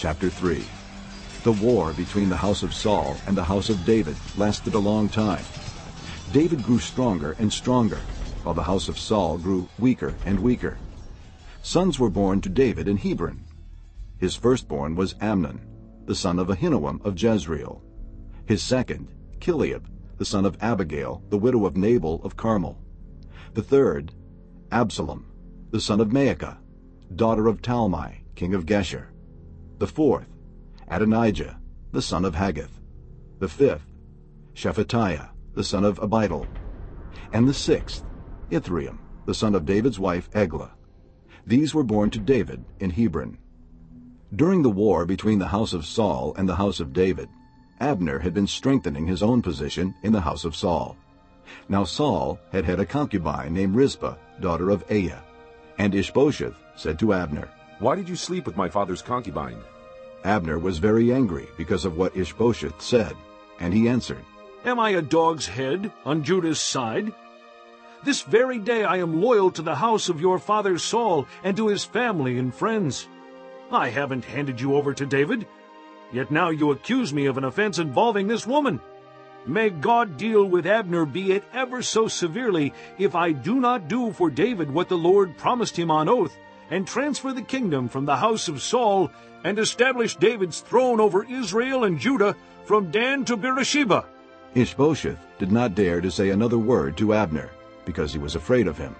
Chapter 3 The war between the house of Saul and the house of David lasted a long time. David grew stronger and stronger, while the house of Saul grew weaker and weaker. Sons were born to David in Hebron. His firstborn was Amnon, the son of Ahinoam of Jezreel. His second, Chileab, the son of Abigail, the widow of Nabal of Carmel. The third, Absalom, the son of Maacah, daughter of Talmai, king of Geshur. The fourth, Adonijah, the son of Haggith. The fifth, Shephatiah, the son of Abital. And the sixth, Ithream, the son of David's wife Eglah. These were born to David in Hebron. During the war between the house of Saul and the house of David, Abner had been strengthening his own position in the house of Saul. Now Saul had had a concubine named Rizpah, daughter of Aiah. And Ishbosheth said to Abner, Why did you sleep with my father's concubine? Abner was very angry because of what Ishbosheth said, and he answered, Am I a dog's head on Judah's side? This very day I am loyal to the house of your father Saul and to his family and friends. I haven't handed you over to David, yet now you accuse me of an offense involving this woman. May God deal with Abner, be it ever so severely, if I do not do for David what the Lord promised him on oath, and transfer the kingdom from the house of Saul, and establish David's throne over Israel and Judah from Dan to Beersheba. Ishbosheth did not dare to say another word to Abner, because he was afraid of him.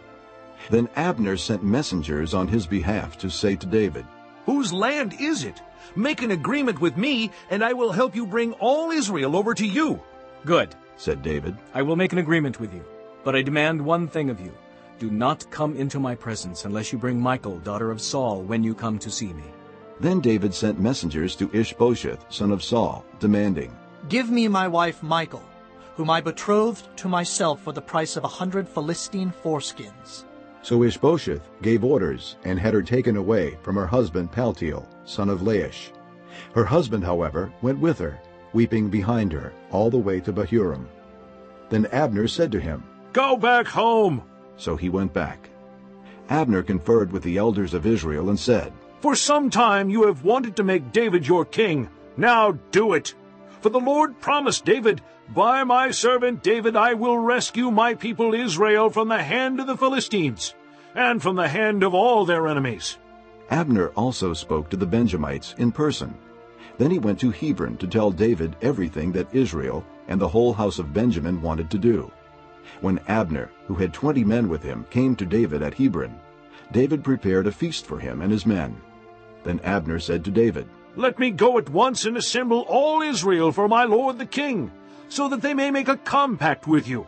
Then Abner sent messengers on his behalf to say to David, Whose land is it? Make an agreement with me, and I will help you bring all Israel over to you. Good, said David. I will make an agreement with you, but I demand one thing of you. Do not come into my presence unless you bring Michal, daughter of Saul, when you come to see me. Then David sent messengers to Ishbosheth, son of Saul, demanding, Give me my wife Michal, whom I betrothed to myself for the price of a hundred Philistine foreskins. So Ishbosheth gave orders and had her taken away from her husband Paltiel, son of Laish. Her husband, however, went with her, weeping behind her, all the way to Bahurim. Then Abner said to him, Go back home. So he went back. Abner conferred with the elders of Israel and said, For some time you have wanted to make David your king. Now do it. For the Lord promised David, By my servant David I will rescue my people Israel from the hand of the Philistines, and from the hand of all their enemies. Abner also spoke to the Benjamites in person. Then he went to Hebron to tell David everything that Israel and the whole house of Benjamin wanted to do. When Abner, who had twenty men with him, came to David at Hebron, David prepared a feast for him and his men. Then Abner said to David, Let me go at once and assemble all Israel for my lord the king, so that they may make a compact with you,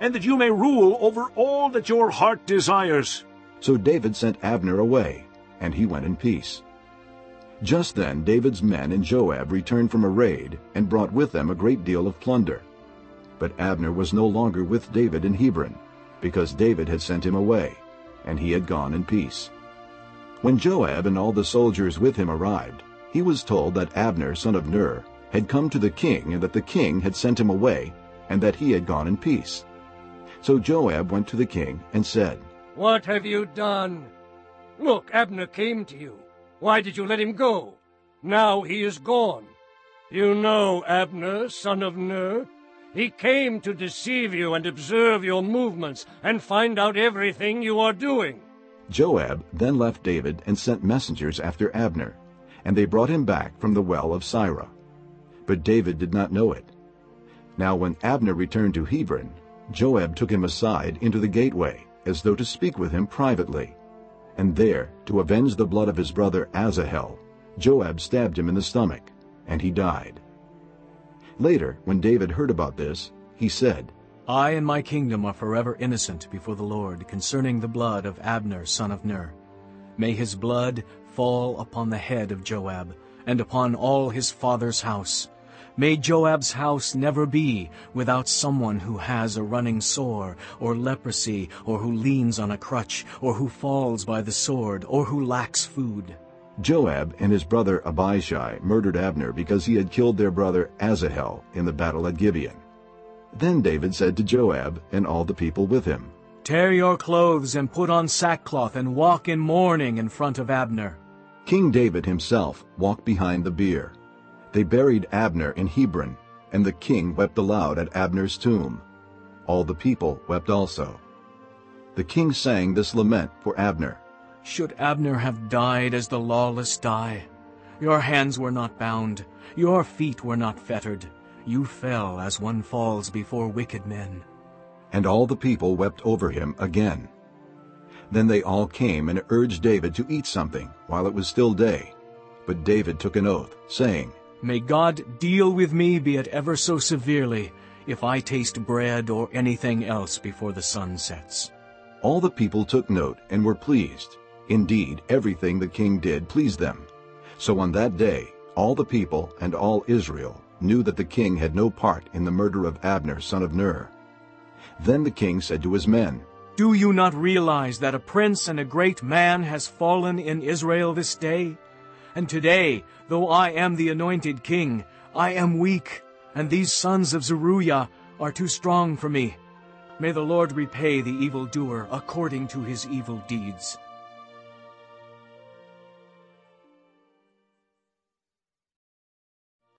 and that you may rule over all that your heart desires. So David sent Abner away, and he went in peace. Just then David's men and Joab returned from a raid and brought with them a great deal of plunder. But Abner was no longer with David in Hebron, because David had sent him away, and he had gone in peace. When Joab and all the soldiers with him arrived, he was told that Abner, son of Ner, had come to the king and that the king had sent him away, and that he had gone in peace. So Joab went to the king and said, What have you done? Look, Abner came to you. Why did you let him go? Now he is gone. You know Abner, son of Ner. He came to deceive you and observe your movements and find out everything you are doing. Joab then left David and sent messengers after Abner, and they brought him back from the well of Sirah. But David did not know it. Now when Abner returned to Hebron, Joab took him aside into the gateway, as though to speak with him privately. And there, to avenge the blood of his brother Asahel, Joab stabbed him in the stomach, and he died. Later, when David heard about this, he said, I and my kingdom are forever innocent before the Lord concerning the blood of Abner son of Ner. May his blood fall upon the head of Joab, and upon all his father's house. May Joab's house never be without someone who has a running sore, or leprosy, or who leans on a crutch, or who falls by the sword, or who lacks food. Joab and his brother Abishai murdered Abner because he had killed their brother Asahel in the battle at Gibeon. Then David said to Joab and all the people with him, Tear your clothes and put on sackcloth and walk in mourning in front of Abner. King David himself walked behind the bier. They buried Abner in Hebron, and the king wept aloud at Abner's tomb. All the people wept also. The king sang this lament for Abner. Should Abner have died as the lawless die? Your hands were not bound, your feet were not fettered. You fell as one falls before wicked men. And all the people wept over him again. Then they all came and urged David to eat something while it was still day. But David took an oath, saying, May God deal with me, be it ever so severely, if I taste bread or anything else before the sun sets. All the people took note and were pleased. Indeed, everything the king did pleased them. So on that day, all the people and all Israel knew that the king had no part in the murder of Abner son of Ner. Then the king said to his men, Do you not realize that a prince and a great man has fallen in Israel this day? And today, though I am the anointed king, I am weak, and these sons of Zeruiah are too strong for me. May the Lord repay the evildoer according to his evil deeds.